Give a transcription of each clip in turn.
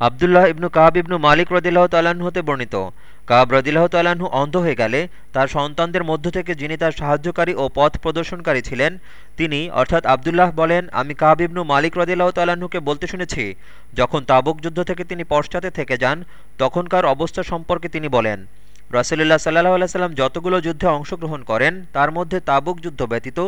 আবদুল্লাহ ইবনু কাব ইবনু মালিক রদিল্লাহ তাল্লাহ্ন হতে বর্ণিত। কাব রদিল্লাহ তাল্লাহ্ন অন্ধ হয়ে গেলে তার সন্তানদের মধ্য থেকে যিনি তার সাহায্যকারী ও পথ প্রদর্শনকারী ছিলেন, তিনি অর্থাৎ আবদুল্লাহ বলেন, আমি কাব ইবনু মালিক রদিল্লাহ তাল্লাহ্নকে বলতে শুনেছি, যখন তাবুক যুদ্ধ থেকে তিনি পশ্চাতে থেকে যান, তখনকার অবস্থা সম্পর্কে তিনি বলেন রসুল্লাহ সাল্লাহ আলাইসাল্লাম যতগুলো যুদ্ধে অংশগ্রহণ করেন, তার মধ্যে তাবুক যুদ্ধ ব্যতীত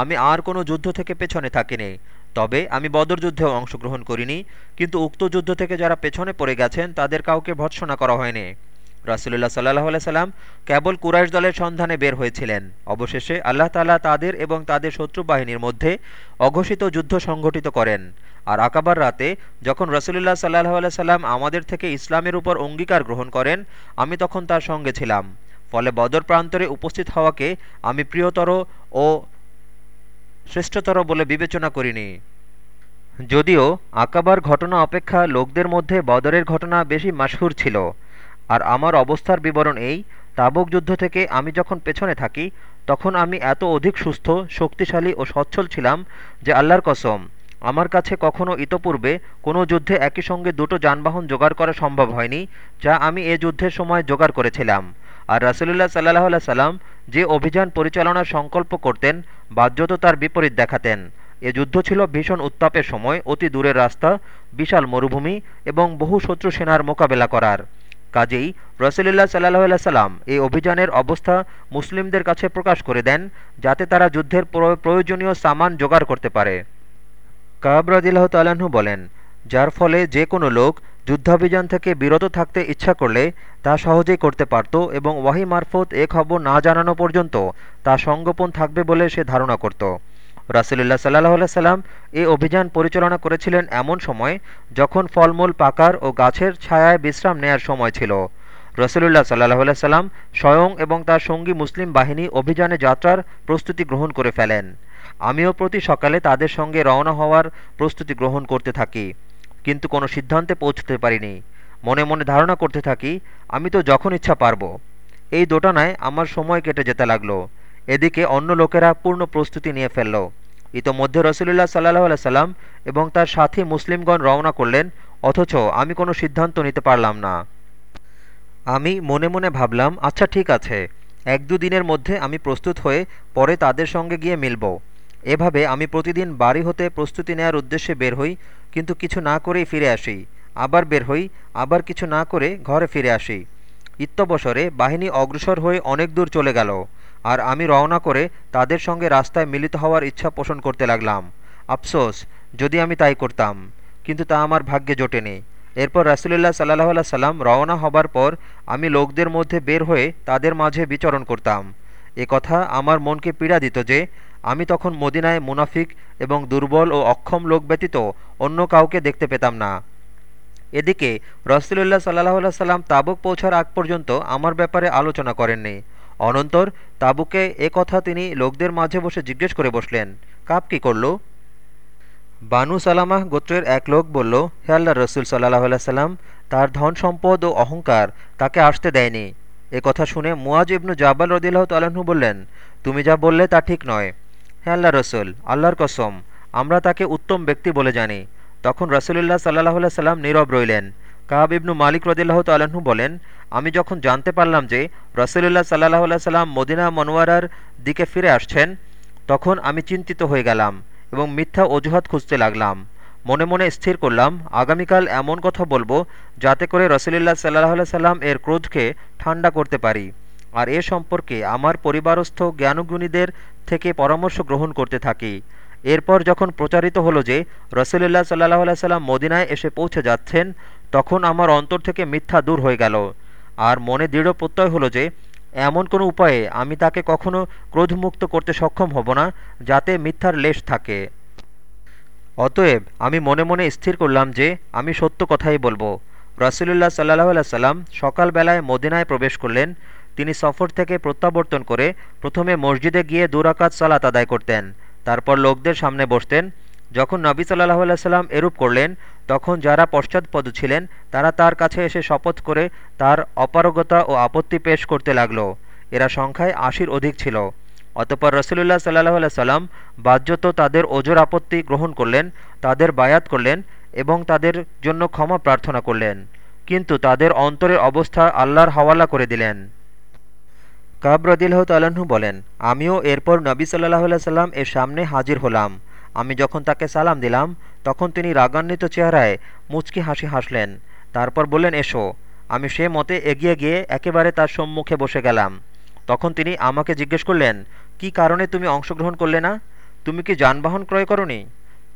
আমি আর কোনো যুদ্ধ থেকে পেছনে থাকিনি। তবে আমি বদর যুদ্ধেও অংশগ্রহণ করিনি, কিন্তু উক্ত যুদ্ধ থেকে যারা পেছনে পড়ে গেছেন তাদের কাউকে ভৎসনা করা হয়নি। রাসুলুল্লাহ সাল্লাহ সাল্লাম কেবল কুরাইশ দলের সন্ধানে বের হয়েছিলেন। অবশেষে আল্লাহ তালা তাদের এবং তাদের শত্রু বাহিনীর মধ্যে অঘোষিত যুদ্ধ সংঘটিত করেন। আর আকাবার রাতে যখন রসুলুল্লাহ সাল্লাহ সাল্লাম আমাদের থেকে ইসলামের উপর অঙ্গীকার গ্রহণ করেন, আমি তখন তার সঙ্গে ছিলাম। ফলে বদর প্রান্তরে উপস্থিত হওয়াকে আমি প্রিয়তর ও শ্রেষ্ঠতর বলে বিবেচনা করিনি। যদিও আকাবার ঘটনা অপেক্ষা লোকদের মধ্যে বদরের ঘটনা বেশি মাসহুর ছিল, আর আমার অবস্থার বিবরণ এই, তাবুক যুদ্ধ থেকে আমি যখন পেছনে থাকি, তখন আমি এত অধিক সুস্থ, শক্তিশালী ও সচ্ছল ছিলাম যে আল্লাহর কসম, আমার কাছে কখনো ইতপূর্বে কোনো যুদ্ধে একই সঙ্গে দুটো যানবাহন জোগাড় করা সম্ভব হয়নি, যা আমি এ যুদ্ধের সময় জোগাড় করেছিলাম। আর রাসুলুল্লাহ সাল্লাহ সাল্লাম যে অভিযান পরিচালনার সংকল্প করতেন বাধ্যত তার বিপরীত দেখাতেন। এ যুদ্ধ ছিল ভীষণ উত্তাপের সময়, অতি দূরের রাস্তা, বিশাল মরুভূমি এবং বহু শত্রু সেনার মোকাবেলা করার। কাজেই রসুলুল্লাহ সাল্লাহ সাল্লাম এই অভিযানের অবস্থা মুসলিমদের কাছে প্রকাশ করে দেন, যাতে তারা যুদ্ধের প্রয়োজনীয় সামান জোগাড় করতে পারে। কাব রাজিল্লাহ বলেন, যার ফলে যে কোনো লোক যুদ্ধাভিযান থেকে বিরত থাকতে ইচ্ছা করলে তা সহজেই করতে পারত এবং ওয়াহি মারফত এ খবর না জানানো পর্যন্ত তা সংগোপন থাকবে বলে সে ধারণা করত। রাসুলুল্লাহ সাল্লাহ সাল্লাম এ অভিযান পরিচালনা করেছিলেন এমন সময় যখন ফলমূল পাকার ও গাছের ছায়ায় বিশ্রাম নেয়ার সময় ছিল। রসুলুল্লাহ সাল্লাহ সাল্লাম স্বয়ং এবং তার সঙ্গী মুসলিম বাহিনী অভিযানে যাত্রার প্রস্তুতি গ্রহণ করে ফেলেন। আমিও প্রতি সকালে তাদের সঙ্গে রওনা হওয়ার প্রস্তুতি গ্রহণ করতে থাকি। কিন্তু কোনো সিদ্ধান্তে পৌঁছতে পারিনি। মনে মনে ধারণা করতে থাকি, আমি তো যখন ইচ্ছা পারব। এই দোটানায় আমার সময় কেটে যেতে লাগল। এদিকে অন্য লোকেরা পূর্ণ প্রস্তুতি নিয়ে ফেলল। ইতোমধ্যে রসুলুল্লাহ সাল্লাহ আল্লাহ সাল্লাম এবং তার সাথী মুসলিমগণ রওনা করলেন, অথচ আমি কোনো সিদ্ধান্ত নিতে পারলাম না। আমি মনে মনে ভাবলাম আচ্ছা ঠিক আছে। এক দুদিনের মধ্যে আমি প্রস্তুত হয়ে পরে তাদের সঙ্গে গিয়ে মিলব। এভাবে আমি প্রতিদিন বাড়ি হতে প্রস্তুতি নেয়ার উদ্দেশ্যে বের হই কিন্তু কিছু না করেই ফিরে আসি। আবার বের হই, আবার কিছু না করে ঘরে ফিরে আসি। ইত্যবসরে বাহিনী অগ্রসর হয়ে অনেক দূর চলে গেল। আর আমি রওনা করে তাদের সঙ্গে রাস্তায় মিলিত হওয়ার ইচ্ছা পোষণ করতে লাগলাম। আফসোস, যদি আমি তাই করতাম। কিন্তু তা আমার ভাগ্যে জোটেনি। এরপর রাসুলুল্লাহ সাল্লাহ আল্লাহ সাল্লাম রওনা হবার পর আমি লোকদের মধ্যে বের হয়ে তাদের মাঝে বিচরণ করতাম। এ কথা আমার মনকে পীড়া দিত যে, আমি তখন মদিনায় মুনাফিক এবং দুর্বল ও অক্ষম লোক ব্যতীত অন্য কাউকে দেখতে পেতাম না। এদিকে রসুলুল্লাহ সাল্লাহ সাল্লাম তাবুক পৌঁছার আগ পর্যন্ত আমার ব্যাপারে আলোচনা করেননি। অনন্তর তাবুকে এ কথা তিনি লোকদের মাঝে বসে জিজ্ঞেস করে বসলেন, কাপ কি করল? বানু সালামাহ গোত্রের এক লোক বলল, হে আল্লাহ রসুল সাল্লাহ সাল্লাম তার ধন, সম্পদ ও অহংকার তাকে আসতে দেয়নি। এ কথা শুনে মুয়াজ ইবনু জাবাল রদিল্লাহ তালাহু বললেন, তুমি যা বললে তা ঠিক নয়। হে আল্লাহ রসুল, আল্লাহর কসম আমরা তাকে উত্তম ব্যক্তি বলে জানি। তখন রসুলুল্লাহ সাল্লাহ সাল্লাম নীরব রইলেন। কাব ইবনু মালিক রদিল্লাহ তালাহু বলেন, আমি যখন জানতে পারলাম যে রসুলুল্লাহ সাল্লাহ সাল্লাম মদিনা মনোয়ারার দিকে ফিরে আসছেন, তখন আমি চিন্তিত হয়ে গেলাম এবং মিথ্যা অজুহাত খুঁজতে লাগলাম। মনে মনে স্থির করলাম, আগামীকাল এমন কথা বলব যাতে করে রসুলুল্লাহ সাল্লাহ সাল্লাম এর ক্রোধকে ঠান্ডা করতে পারি। আর এ সম্পর্কে আমার পরিবারস্থ জ্ঞানগুণীদের থেকে পরামর্শ গ্রহণ করতে থাকি। এরপর যখন প্রচারিত হলো যে রসুলুল্লাহ সাল্লাহ সাল্লাম মদিনায় এসে পৌঁছে যাচ্ছেন, তখন আমার অন্তর থেকে মিথ্যা দূর হয়ে গেল। আর মনে দৃঢ় প্রত্যয় হলো যে, এমন কোনো উপায়ে আমি তাকে কখনো ক্রোধমুক্ত করতে সক্ষম হব না, যাতে মিথ্যার লেশ থাকে। অতএব আমি মনে মনে স্থির করলাম যে, আমি সত্য কথাই বলব। রসুলুল্লাহ সাল্লাহ সাল্লাম সকালবেলায় মদিনায় প্রবেশ করলেন। তিনি সফর থেকে প্রত্যাবর্তন করে প্রথমে মসজিদে গিয়ে দুরাকাত সালাত আদায় করতেন। তারপর লোকদের সামনে বসতেন। যখন নবী সাল্লাহ সাল্লাম এরূপ করলেন, তখন যারা পশ্চাৎপদ ছিলেন, তারা তার কাছে এসে শপথ করে তার অপারগতা ও আপত্তি পেশ করতে লাগল। এরা সংখ্যায় আশির অধিক ছিল। অতপর রসুলুল্লাহ সাল্লাহ সাল্লাম বাহ্যত তাদের ওজোর আপত্তি গ্রহণ করলেন, তাদের বায়াত করলেন এবং তাদের জন্য ক্ষমা প্রার্থনা করলেন। কিন্তু তাদের অন্তরের অবস্থা আল্লাহর হাওয়ালা করে দিলেন। কাব রদিল্লাহ তাল্লাহ্ন বলেন, আমিও এরপর নবী সাল্লাহ সাল্লাম এর সামনে হাজির হলাম। আমি যখন তাকে সালাম দিলাম, তখন তিনি রাগান্বিত চেহারায় মুচকি হাসি হাসলেন। তারপর বললেন, এসো। আমি সে মতে এগিয়ে গিয়ে একেবারে তার সম্মুখে বসে গেলাম। তখন তিনি আমাকে জিজ্ঞেস করলেন, কি কারণে তুমি অংশগ্রহণ করলে না? তুমি কি যানবাহন ক্রয় করনি?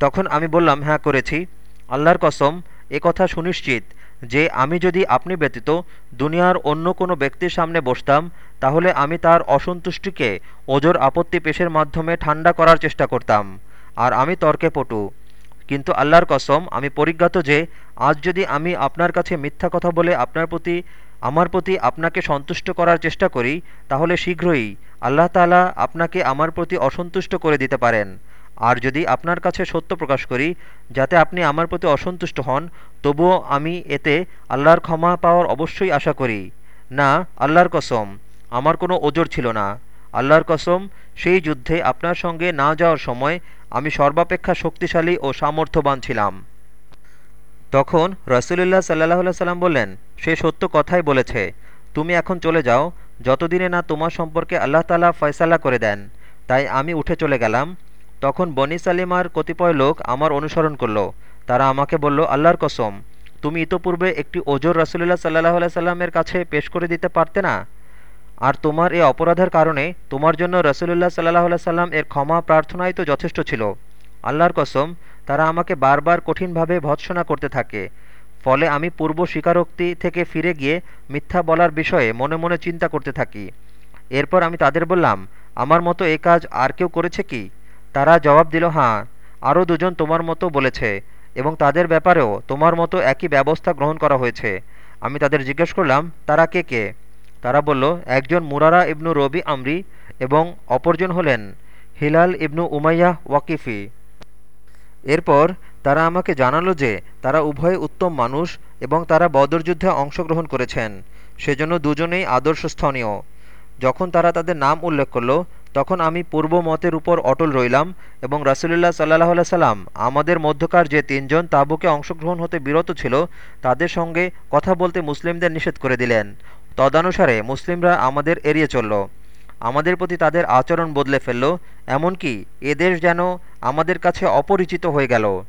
তখন আমি বললাম হ্যাঁ করেছি। আল্লাহর কসম, এ কথা সুনিশ্চিত। যে আমি যদি আপনি ব্যতীত দুনিয়ার অন্য কোনো ব্যক্তির সামনে বসতাম, তাহলে আমি তার অসন্তুষ্টিকে ওজোর আপত্তি পেশের মাধ্যমে ঠান্ডা করার চেষ্টা করতাম, আর আমি তর্কে পটু। কিন্তু আল্লাহর কসম, আমি পরিজ্ঞাত যে আজ যদি আমি আপনার কাছে মিথ্যা কথা বলে আপনার প্রতি, আমার প্রতি আপনাকে সন্তুষ্ট করার চেষ্টা করি, তাহলে শীঘ্রই আল্লাহ তালা আপনাকে আমার প্রতি অসন্তুষ্ট করে দিতে পারেন। আর যদি আপনার কাছে সত্য প্রকাশ করি, যাতে আপনি আমার প্রতি অসন্তুষ্ট হন, তবুও আমি এতে আল্লাহর ক্ষমা পাওয়ার অবশ্যই আশা করি। না, আল্লাহর কসম, আমার কোনো ওজোর ছিল না। আল্লাহর কসম, সেই যুদ্ধে আপনার সঙ্গে না যাওয়ার সময় আমি সর্বাপেক্ষা শক্তিশালী ও সামর্থ্যবান ছিলাম। তখন রসুলুল্লাহ সাল্লাহ সাল্লাম বললেন, সে সত্য কথাই বলেছে। তুমি এখন চলে যাও। যতদিনে না তোমার সম্পর্কে আল্লাহ তালা ফয়সালা করে দেন, তাই আমি উঠে চলে গেলাম। তখন বনি সালিমার কতিপয় লোক আমার অনুসরণ করল। তারা আমাকে বলল, আল্লাহর কসম, তুমি ইতোপূর্বে একটি ওজোর রসুল্লাহ সাল্লাহ সাল্লামের কাছে পেশ করে দিতে পারতে না? আর তোমার এ অপরাধের কারণে তোমার জন্য রসুল্লাহ সাল্লাহ সাল্লাম এর ক্ষমা প্রার্থনাই তো যথেষ্ট ছিল। আল্লাহর কসম, তারা আমাকে বারবার কঠিনভাবে ভৎসনা করতে থাকে। ফলে আমি পূর্ব স্বীকারোক্তি থেকে ফিরে গিয়ে মিথ্যা বলার বিষয়ে মনে মনে চিন্তা করতে থাকি। এরপর আমি তাদের বললাম, আমার মতো এ কাজ আর কেউ করেছে কি? তারা জবাব দিল হ্যাঁ আরও দুজন তোমার মতো বলেছে এবং তাদের ব্যাপারেও তোমার মতো একই ব্যবস্থা গ্রহণ করা হয়েছে। আমি তাদের জিজ্ঞেস করলাম, তারা কে কে? তারা বলল, একজন মুরারা ইবনু রবি আমরি এবং অপরজন হলেন হিলাল ইবনু উমাইয়া ওয়াকিফি। এরপর তারা আমাকে জানালো যে তারা উভয়ে উত্তম মানুষ এবং তারা বদরযুদ্ধে অংশগ্রহণ করেছেন। সেজন্য দুজনেই আদর্শস্থনীয়। যখন তারা তাদের নাম উল্লেখ করল তখন আমি পূর্ব মতের উপর অটল রইলাম এবং রাসুলুল্লাহ সাল্লাহ সাল্লাম আমাদের মধ্যকার যে তিনজন তাবুকে অংশগ্রহণ হতে বিরত ছিল, তাদের সঙ্গে কথা বলতে মুসলিমদের নিষেধ করে দিলেন। তদানুসারে মুসলিমরা আমাদের এড়িয়ে চলল। আমাদের প্রতি তাদের আচরণ বদলে ফেলল, এমনকি এ দেশ যেন আমাদের কাছে অপরিচিত হয়ে গেল।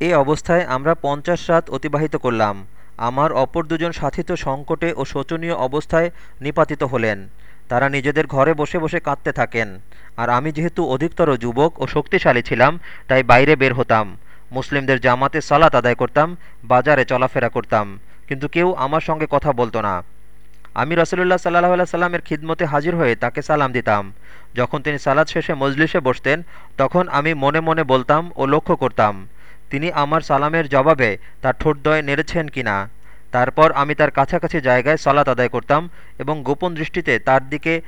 এ অবস্থায় আমরা পঞ্চাশ রাত অতিবাহিত করলাম। আমার অপর দুজন সাথী তো সংকটে ও শোচনীয় অবস্থায় নিপাতিত হলেন। তারা নিজেদের ঘরে বসে বসে কাঁদতে থাকেন। আর আমি যেহেতু অধিকতর যুবক ও শক্তিশালী ছিলাম, তাই বাইরে বের হতাম। মুসলিমদের জামাতে সালাত আদায় করতাম, বাজারে চলাফেরা করতাম। কিন্তু কেউ আমার সঙ্গে কথা বলতো না। আমি রসুল্লাহ সাল্লাহ সাল্লামের খিদমতে হাজির হয়ে তাকে সালাম দিতাম। যখন তিনি সালাদ শেষে মজলিসে বসতেন, তখন আমি মনে মনে বলতাম ও লক্ষ্য করতাম, তিনি আমার সালামের জবাবে তার ঠোঁটদয় নেড়েছেন কিনা? তারপর আমি তার কাছাকাছি জায়গায় সালাত আদায় করতাম এবং গোপন দৃষ্টিতে তার দিকে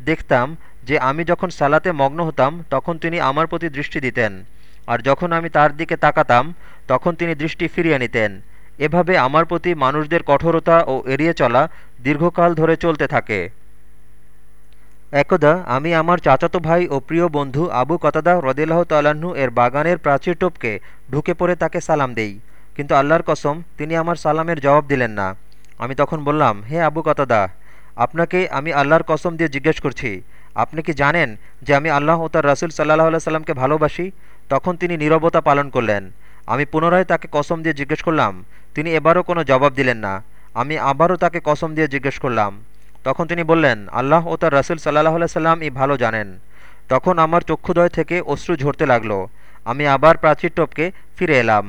দেখতাম যে আমি যখন সালাতে মগ্ন হতাম, তখন তিনি আমার প্রতি দৃষ্টি দিতেন। আর যখন আমি তার দিকে তাকাতাম, তখন তিনি দৃষ্টি ফিরিয়ে নিতেন। এভাবে আমার প্রতি মানুষদের কঠোরতা ও এড়িয়ে চলা দীর্ঘকাল ধরে চলতে থাকে। একদা আমি আমার চাচাতো ভাই ও প্রিয় বন্ধু আবু কতাদা রদিল্লাহ তাল্লাহ্ন এর বাগানের প্রাচীর টোপকে ঢুকে পড়ে তাকে সালাম দেই। কিন্তু আল্লাহর কসম, তিনি আমার সালামের জবাব দিলেন না। আমি তখন বললাম, হে আবু কতাদা, আপনাকে আমি আল্লাহর কসম দিয়ে জিজ্ঞেস করছি। আপনি কি জানেন যে আমি আল্লাহ ও তার রাসুল সাল্লাহ আল্লাহ সাল্লামকে ভালোবাসি? তখন তিনি নীরবতা পালন করলেন। আমি পুনরায় তাকে কসম দিয়ে জিজ্ঞেস করলাম, তিনি এবারও কোনো জবাব দিলেন না। আমি আবারও তাকে কসম দিয়ে জিজ্ঞেস করলাম। তখন তিনি বললেন, আল্লাহ ও তার রাসুল সাল্লাহ আল্লাহ সাল্লাম ই ভালো জানেন। তখন আমার চক্ষুদয় থেকে অশ্রু ঝরতে লাগল। আমি আবার প্রাচীর টপকে ফিরে এলাম।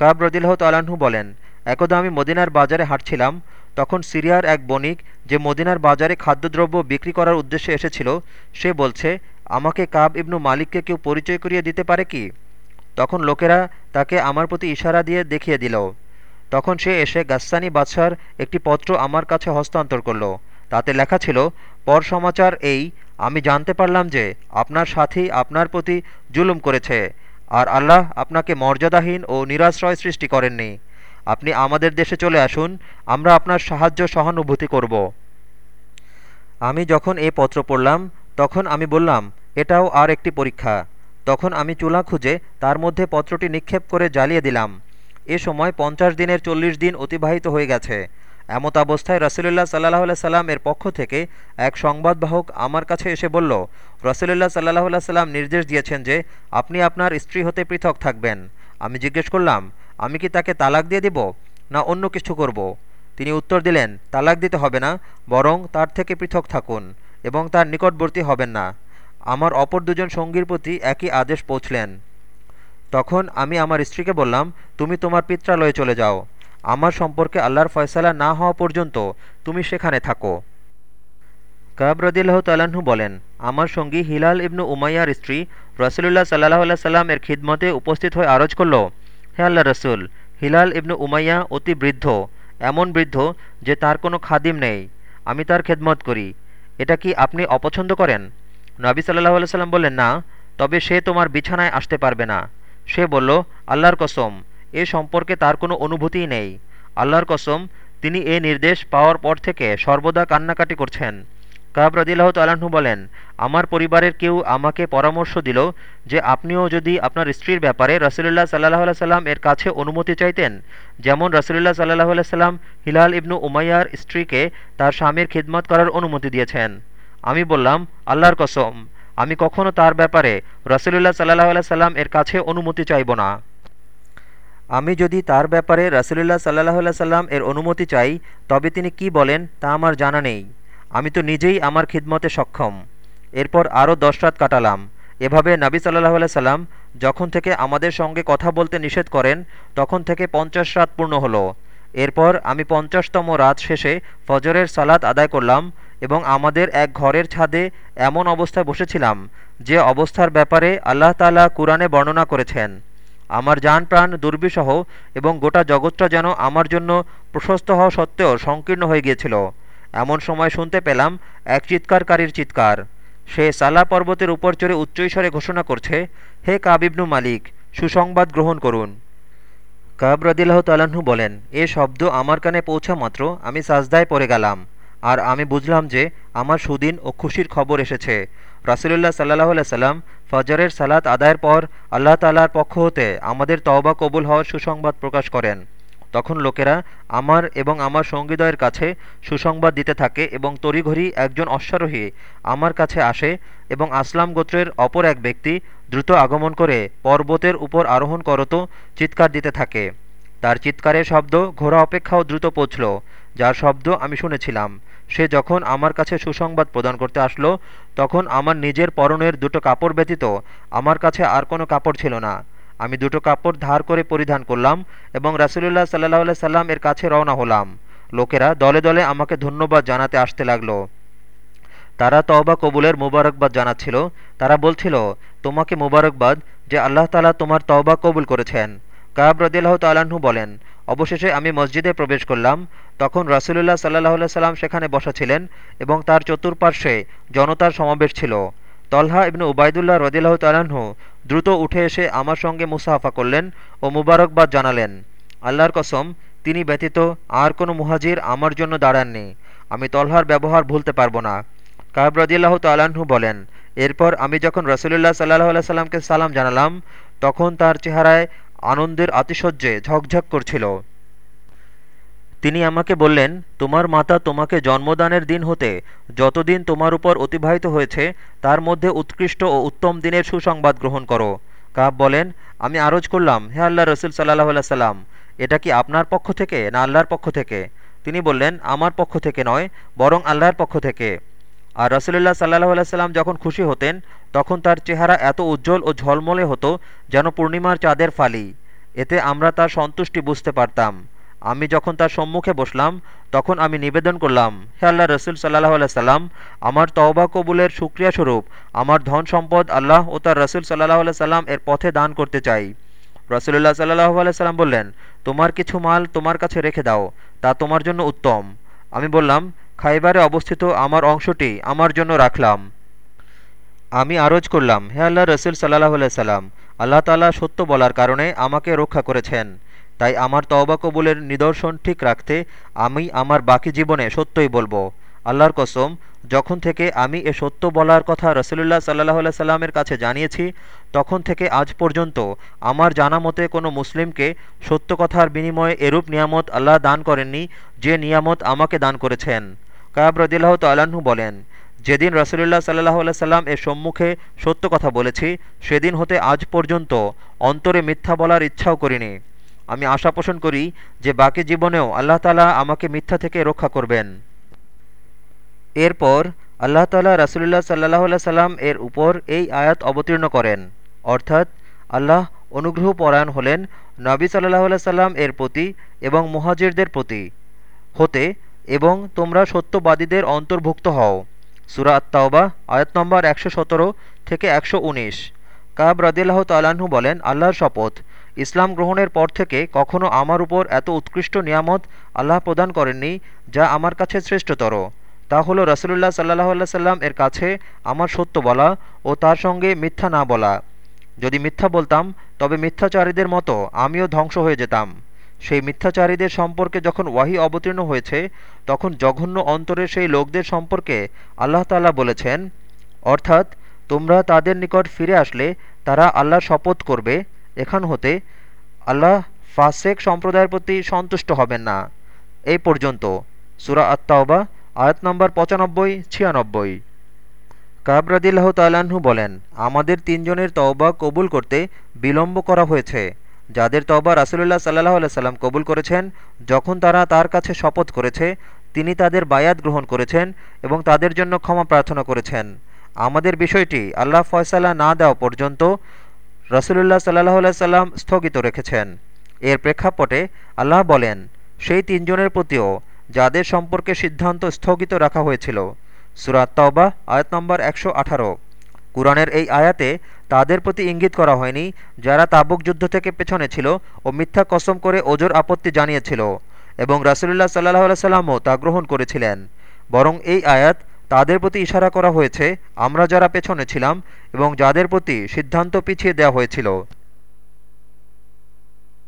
কাব রদিল্লাহ তালাহু বলেন, একদা আমি মদিনার বাজারে হাঁটছিলাম, তখন সিরিয়ার এক বণিক যে মদিনার বাজারে খাদ্যদ্রব্য বিক্রি করার উদ্দেশ্যে এসেছিল, সে বলছে, আমাকে কাব ইবনু মালিককে কেউ পরিচয় করিয়ে দিতে পারে কি তখন লোকেরা তাকে আমার প্রতি ইশারা দিয়ে দেখিয়ে দিল। তখন সে এসে গাস্সানি বাদশার একটি পত্র আমার কাছে হস্তান্তর করল। তাতে লেখা ছিল, পর সমাচার এই, আমি জানতে পারলাম যে আপনার সাথী আপনার প্রতি জুলুম করেছে। আর আল্লাহ আপনাকে মর্যাদাহীন ও নিরাশ্রয় সৃষ্টি করেননি। আপনি আমাদের দেশে চলে আসুন, আমরা আপনার সাহায্য সহানুভূতি করব। আমি যখন এ পত্র পড়লাম, তখন আমি বললাম, এটাও আর একটি পরীক্ষা। তখন আমি চুলা খুঁজে তার মধ্যে পত্রটি নিক্ষেপ করে জ্বালিয়ে দিলাম। এ সময় পঞ্চাশ দিনের চল্লিশ দিন অতিবাহিত হয়ে গেছে। এমত অবস্থায় রসুলুল্লাহ সাল্লাহ সাল্লাম এর পক্ষ থেকে এক সংবাদবাহক আমার কাছে এসে বলল, রসুলুল্লাহ সাল্লাহ সাল্লাম নির্দেশ দিয়েছেন যে আপনি আপনার স্ত্রী হতে পৃথক থাকবেন। আমি জিজ্ঞেস করলাম, আমি কি তাকে তালাক দিয়ে দিব না অন্য কিছু করব? তিনি উত্তর দিলেন, তালাক দিতে হবে না, বরং তার থেকে পৃথক থাকুন এবং তার নিকটবর্তী হবেন না। আমার অপর দুজন সঙ্গীর প্রতি একই আদেশ পৌঁছলেন। তখন আমি আমার স্ত্রীকে বললাম, তুমি তোমার পিত্রালয়ে চলে যাও। আমার সম্পর্কে আল্লাহর ফয়সালা না হওয়া পর্যন্ত তুমি সেখানে থাকো। কাব রদিল্লাহ তালাহু বলেন, আমার সঙ্গী হিলাল ইবনু উমাইয়ার স্ত্রী রসুল্লাহ সাল্লাহ আল্লাহ সাল্লাম এর খিদমতে উপস্থিত হয়ে আরজ করল, হে আল্লাহ রসুল, হিলাল ইবনু উমাইয়া অতি বৃদ্ধ, এমন বৃদ্ধ যে তার কোনো খাদিম নেই। আমি তার খেদমত করি। এটা কি আপনি অপছন্দ করেন? নবী সাল্লাহ আল্লাহ সাল্লাম বললেন, না, তবে সে তোমার বিছানায় আসতে পারবে না। সে বলল, আল্লাহর কসম এ সম্পর্কে তার কোনো অনুভূতিই নেই। আল্লাহর কসম, তিনি এ নির্দেশ পাওয়ার পর থেকে সর্বদা কান্নাকাটি করছেন। কাব রদিল্লাহ তালাহু বলেন, আমার পরিবারের কেউ আমাকে পরামর্শ দিল যে আপনিও যদি আপনার স্ত্রীর ব্যাপারে রসুলুল্লাহ সাল্লাহ সাল্লাম এর কাছে অনুমতি চাইতেন, যেমন রসুলুল্লাহ সাল্লাহ সাল্লাম হিলাল ইবনু উমাইয়ার স্ত্রীকে তার স্বামীর খিদমত করার অনুমতি দিয়েছেন। আমি বললাম, আল্লাহর কসম, আমি কখনও তার ব্যাপারে রসুলুল্লাহ সাল্লাহ সাল্লাম এর কাছে অনুমতি চাইব না। আমি যদি তার ব্যাপারে রসুলুল্লাহ সাল্লাহ সাল্লাম এর অনুমতি চাই, তবে তিনি কি বলেন তা আমার জানা নেই। আমি তো নিজেই আমার খিদমতে সক্ষম। এরপর আরও দশ রাত কাটালাম। এভাবে নাবি সাল্লাহ সাল্লাম যখন থেকে আমাদের সঙ্গে কথা বলতে নিষেধ করেন, তখন থেকে পঞ্চাশ রাত পূর্ণ হলো। এরপর আমি পঞ্চাশতম রাত শেষে ফজরের সালাত আদায় করলাম এবং আমাদের এক ঘরের ছাদে এমন অবস্থায় বসেছিলাম যে অবস্থার ব্যাপারে আল্লাহ তালা কুরআনে বর্ণনা করেছেন। আমার যান প্রাণ দুর্বিষহ এবং গোটা জগৎটা যেন আমার জন্য প্রশস্ত হওয়া সত্ত্বেও সংকীর্ণ হয়ে গিয়েছিল। এমন সময় শুনতে পেলাম এক চিৎকারকারীর চিৎকার। সে সালা পর্বতের উপর চড়ে উচ্চৈস্বরে ঘোষণা করছে, হে কাবিবনু মালিক, সুসংবাদ গ্রহণ করুন। কাব রদিল্লাহ তালাহু বলেন, এ শব্দ আমার কানে পৌঁছা মাত্র, আমি সাজদায় পড়ে গেলাম। আর আমি বুঝলাম যে আমার সুদিন ও খুশির খবর এসেছে। রাসুলুল্লাহ সাল্লাহ সাল্লাম ফজরের সালাত আদায়ের পর আল্লাহ তালার পক্ষ হতে আমাদের তওবা কবুল হওয়ার সুসংবাদ প্রকাশ করেন। তখন লোকেরা আমার এবং আমার সঙ্গীদয়ের কাছে সুসংবাদ দিতে থাকে এবং তড়িঘড়ি একজন অশ্বারোহী আমার কাছে আসে এবং আসলাম গোত্রের অপর এক ব্যক্তি দ্রুত আগমন করে পর্বতের উপর আরোহণ করত চিৎকার দিতে থাকে। তার চিৎকারের শব্দ ঘোড়া অপেক্ষাও দ্রুত পৌঁছল, যার শব্দ আমি শুনেছিলাম। সে যখন আমার কাছে সুসংবাদ প্রদান করতে আসলো, তখন আমার নিজের পরনের দুটো কাপড় ব্যতীত আমার কাছে আর কোনো কাপড় ছিল না। আমি দুটো কাপড় ধার করে পরিধান করলাম এবং রাসুলুল্লাহ সাল্লাহ সাল্লাম এর কাছে রওনা হলাম। লোকেরা দলে দলে আমাকে ধন্যবাদ জানাতে আসতে লাগল। তারা তওবা কবুলের মুবারকবাদ জানাচ্ছিল। তারা বলছিল, তোমাকে মুবারকবাদ যে আল্লাহ তালা তোমার তওবা কবুল করেছেন। কাব রদিল্লাহ তালাহু বলেন, অবশেষে আমি মসজিদে প্রবেশ করলাম। তখন রাসুলুল্লাহ সাল্লাহ সাল্লাম সেখানে বসা ছিলেন এবং তার চতুর্পার্শ্বে জনতার সমাবেশ ছিল। তলহা ইবনু উবায়দুল্লাহ রদিল্লাহ তালাহু দ্রুত উঠে এসে আমার সঙ্গে মুসাফা করলেন ও মুবারকবাদ জানালেন। আল্লাহর কসম, তিনি ব্যতীত আর কোনো মুহাজির আমার জন্য দাঁড়াননি। আমি তলহার ব্যবহার ভুলতে পারব না। কাব রদিল্লাহ তালাহু বলেন, এরপর আমি যখন রসুলুল্লাহ সাল্লাহ সাল্লামকে সালাম জানালাম, তখন তার চেহারায় আনন্দের আতিশয্যে ঝকঝক করছিল। তিনি আমাকে বললেন, তোমার মাতা তোমাকে জন্মদানের দিন হতে যতদিন তোমার উপর অতিবাহিত হয়েছে, তার মধ্যে উৎকৃষ্ট ও উত্তম দিনের সুসংবাদ গ্রহণ করো। কাব বলেন, আমি আরজ করলাম, হে আল্লাহ রসুল সাল্লাহ সাল্লাম, এটা কি আপনার পক্ষ থেকে না আল্লাহর পক্ষ থেকে? তিনি বললেন, আমার পক্ষ থেকে নয়, বরং আল্লাহর পক্ষ থেকে। আর রসুলুল্লাহ সাল্লাহ সাল্লাম যখন খুশি হতেন, তখন তার চেহারা এত উজ্জ্বল ও ঝলমলে হতো যেন পূর্ণিমার চাঁদের ফালি। এতে আমরা তার সন্তুষ্টি বুঝতে পারতাম। আমি যখন তার সম্মুখে বসলাম, তখন আমি নিবেদন করলাম, হে আল্লাহ রসুল সাল্লাহ সাল্লাম, আমার তওবা কবুলের সুক্রিয়া স্বরূপ, আমার ধন সম্পদ আল্লাহ ও তার রসুল সাল্লাহ সাল্লাম এর পথে দান করতে চাই। রসুল্লাহ সাল্লাহ সাল্লাম বললেন, তোমার কিছু মাল তোমার কাছে রেখে দাও, তা তোমার জন্য উত্তম। আমি বললাম, খাইবারে অবস্থিত আমার অংশটি আমার জন্য রাখলাম। আমি আরজ করলাম, হে আল্লাহ রসুল সাল্লাহ সাল্লাম, আল্লাহ তালা সত্য বলার কারণে আমাকে রক্ষা করেছেন। তাই আমার তওবা কবুলের নিদর্শন ঠিক রাখতে আমি আমার বাকি জীবনে সত্যই বলব। আল্লাহর কসম, যখন থেকে আমি এ সত্য বলার কথা রসুলুল্লাহ সাল্লাহ সাল্লামের কাছে জানিয়েছি, তখন থেকে আজ পর্যন্ত আমার জানা মতে কোনো মুসলিমকে সত্য কথার বিনিময়ে এরূপ নিয়ামত আল্লাহ দান করেননি যে নিয়ামত আমাকে দান করেছেন। কায়াব রদিল্লাহ তাল্লাহ্ন বলেন, যেদিন রসুলুল্লাহ সাল্লাহ সাল্লাম এর সম্মুখে সত্য কথা বলেছি, সেদিন হতে আজ পর্যন্ত অন্তরে মিথ্যা বলার ইচ্ছাও করিনি। আমি আশা পোষণ করি যে বাকি জীবনেও আল্লাহ তালা আমাকে মিথ্যা থেকে রক্ষা করবেন। এরপর আল্লাহ তালা রাসুলুল্লাহ সাল্লাহ সাল্লাম এর উপর এই আয়াত অবতীর্ণ করেন। অর্থাৎ আল্লাহ অনুগ্রহ পরায়ণ হলেন নবী সাল্লাহ সাল্লাম এর প্রতি এবং মুহাজিরদের প্রতি। হতে এবং তোমরা সত্যবাদীদের অন্তর্ভুক্ত হও। সুরা আত্মাওবা আয়াত নম্বর একশো সতেরো থেকে একশো উনিশ। কাব রদিল্লাহ তাল্লাহ্ন বলেন, আল্লাহর শপথ ইসলাম গ্রহণের পর থেকে কখনও আমার উপর এত উৎকৃষ্ট নিয়ামত আল্লাহ প্রদান করেননি যা আমার কাছে শ্রেষ্ঠতর। তা হলো রসুলুল্লাহ সাল্লাহ সাল্লাম এর কাছে আমার সত্য বলা ও তার সঙ্গে মিথ্যা না বলা। যদি মিথ্যা বলতাম, তবে মিথ্যাচারীদের মতো আমিও ধ্বংস হয়ে যেতাম। সেই মিথ্যাচারীদের সম্পর্কে যখন ওয়াহি অবতীর্ণ হয়েছে, তখন জঘন্য অন্তরের সেই লোকদের সম্পর্কে আল্লাহ তাল্লাহ বলেছেন, অর্থাৎ তোমরা তাদের নিকট ফিরে আসলে তারা আল্লাহর শপথ করবে এখান হতে আল্লাহ ফাসেক সম্প্রদায়ের প্রতি সন্তুষ্ট হবেন না। এই পর্যন্ত। সুরা আত্মাওবা আয়াত নম্বর পঁচানব্বই, ছিয়ানব্বই। কাবরাদিল্লাহ তাল্লাহ্ন বলেন, আমাদের তিনজনের তওবা কবুল করতে বিলম্ব করা হয়েছে। যাদের তওবা রাসুলুল্লাহ সাল্লাহ সাল্লাম কবুল করেছেন, যখন তারা তার কাছে শপথ করেছে, তিনি তাদের বায়াত গ্রহণ করেছেন এবং তাদের জন্য ক্ষমা প্রার্থনা করেছেন। আমাদের বিষয়টি আল্লাহ ফয়সালা না দেওয়া পর্যন্ত রসুলুল্লাহ সাল্লাহ সাল্লাম স্থগিত রেখেছেন। এর প্রেক্ষাপটে আল্লাহ বলেন, সেই তিনজনের প্রতিও যাদের সম্পর্কে সিদ্ধান্ত স্থগিত রাখা হয়েছিল সুরাত তওবা আয়াত নম্বর একশো আঠারো। কুরআনের এই আয়াতে তাদের প্রতি ইঙ্গিত করা হয়নি যারা তাবুক যুদ্ধ থেকে পেছনে ছিল ও মিথ্যা কসম করে ওজোর আপত্তি জানিয়েছিল এবং রাসুলুল্লাহ সাল্লাহ সাল্লামও তা গ্রহণ করেছিলেন। বরং এই আয়াত তাদের প্রতি ইশারা করা হয়েছে, আমরা যারা পেছনে ছিলাম এবং যাদের প্রতি সিদ্ধান্ত পিছিয়ে দেওয়া হয়েছিল।